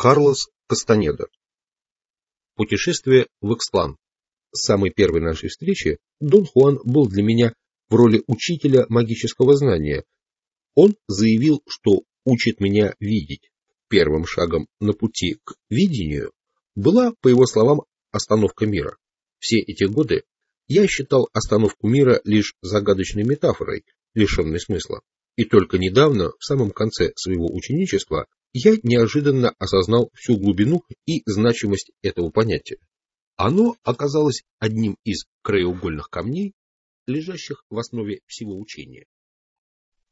Карлос Кастанеда. Путешествие в Эксплан. С самой первой нашей встречи Дон Хуан был для меня в роли учителя магического знания. Он заявил, что учит меня видеть. Первым шагом на пути к видению была, по его словам, остановка мира. Все эти годы я считал остановку мира лишь загадочной метафорой, лишенной смысла. И только недавно, в самом конце своего ученичества, я неожиданно осознал всю глубину и значимость этого понятия. Оно оказалось одним из краеугольных камней, лежащих в основе всего учения.